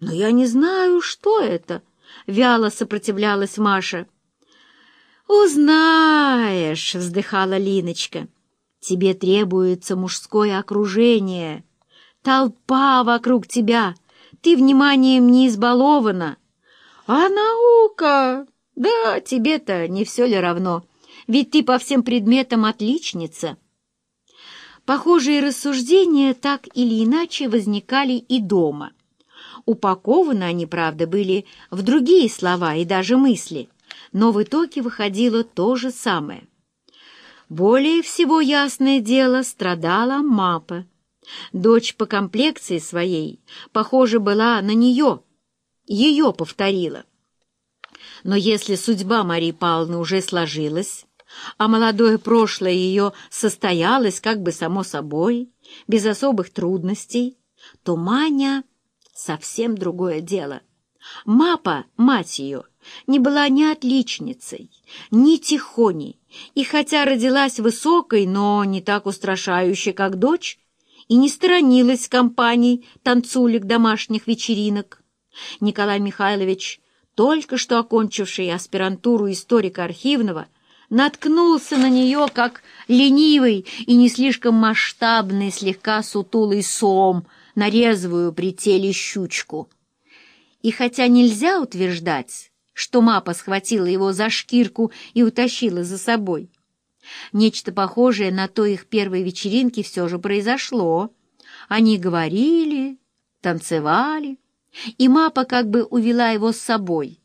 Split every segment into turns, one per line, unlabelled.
«Но я не знаю, что это», — вяло сопротивлялась Маша. «Узнаешь», — вздыхала Линочка. «Тебе требуется мужское окружение, толпа вокруг тебя, ты вниманием не избалована. А наука? Да, тебе-то не все ли равно, ведь ты по всем предметам отличница». Похожие рассуждения так или иначе возникали и дома. Упакованы они, правда, были в другие слова и даже мысли, но в итоге выходило то же самое. Более всего, ясное дело, страдала Мапа. Дочь по комплекции своей, похоже, была на нее, ее повторила. Но если судьба Марии Павловны уже сложилась, а молодое прошлое ее состоялось как бы само собой, без особых трудностей, то Маня — совсем другое дело. Мапа, мать ее, не была ни отличницей, ни тихоней, и хотя родилась высокой, но не так устрашающей, как дочь, и не сторонилась компаний танцулек домашних вечеринок. Николай Михайлович, только что окончивший аспирантуру историка архивного, наткнулся на нее, как ленивый и не слишком масштабный, слегка сутулый сом на резвую при теле щучку. И хотя нельзя утверждать, что мапа схватила его за шкирку и утащила за собой, нечто похожее на той их первой вечеринке все же произошло. Они говорили, танцевали, и мапа как бы увела его с собой,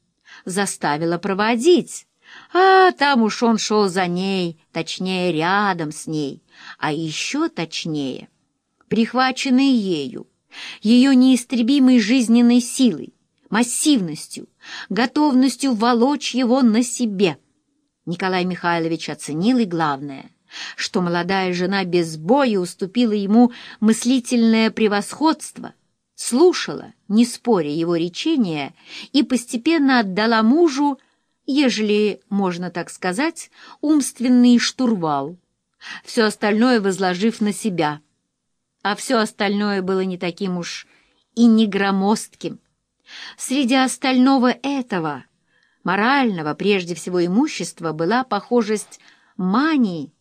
заставила проводить, а там уж он шел за ней, точнее, рядом с ней, а еще точнее, прихваченный ею, ее неистребимой жизненной силой, массивностью, готовностью волочь его на себе. Николай Михайлович оценил и главное, что молодая жена без боя уступила ему мыслительное превосходство, слушала, не споря его речения, и постепенно отдала мужу ежели можно так сказать, умственный штурвал, все остальное возложив на себя. А все остальное было не таким уж и не громоздким. Среди остального этого, морального, прежде всего имущества, была похожесть мании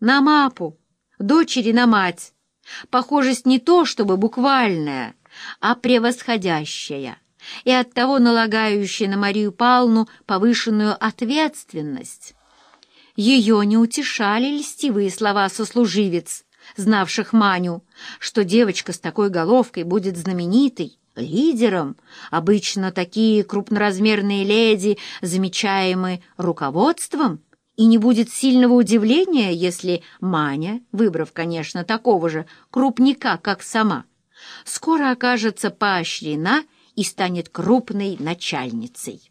на мапу, дочери на мать, похожесть не то чтобы буквальная, а превосходящая — и оттого налагающая на Марию Павловну повышенную ответственность. Ее не утешали льстивые слова сослуживец, знавших Маню, что девочка с такой головкой будет знаменитой, лидером. Обычно такие крупноразмерные леди замечаемы руководством, и не будет сильного удивления, если Маня, выбрав, конечно, такого же крупника, как сама, скоро окажется поощрена и станет крупной начальницей.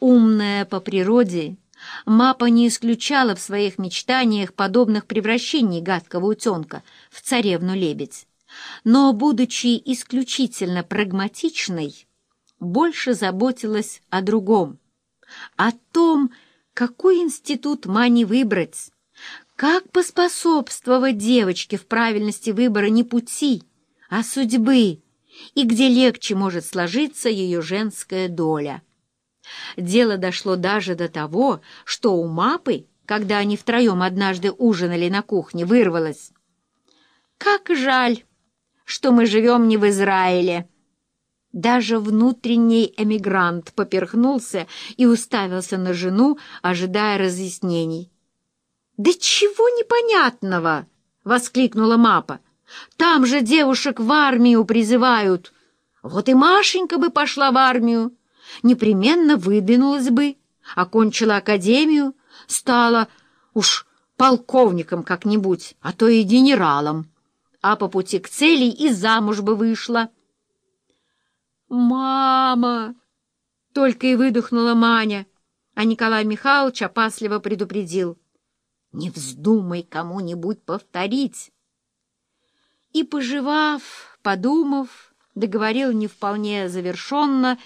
Умная по природе, Мапа не исключала в своих мечтаниях подобных превращений гадкого утенка в царевну-лебедь, но, будучи исключительно прагматичной, больше заботилась о другом, о том, какой институт Мани выбрать, как поспособствовать девочке в правильности выбора не пути, а судьбы, и где легче может сложиться ее женская доля. Дело дошло даже до того, что у Мапы, когда они втроем однажды ужинали на кухне, вырвалось. «Как жаль, что мы живем не в Израиле!» Даже внутренний эмигрант поперхнулся и уставился на жену, ожидая разъяснений. «Да чего непонятного!» — воскликнула Мапа. Там же девушек в армию призывают. Вот и Машенька бы пошла в армию, непременно выдвинулась бы, окончила академию, стала уж полковником как-нибудь, а то и генералом, а по пути к цели и замуж бы вышла. «Мама!» — только и выдохнула Маня, а Николай Михайлович опасливо предупредил. «Не вздумай кому-нибудь повторить!» и, пожевав, подумав, договорил не вполне завершенно,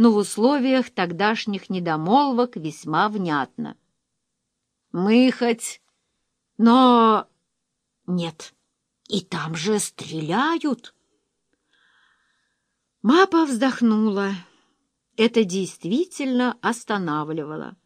но в условиях тогдашних недомолвок весьма внятно. «Мы хоть... но... нет, и там же стреляют!» Мапа вздохнула. Это действительно останавливало.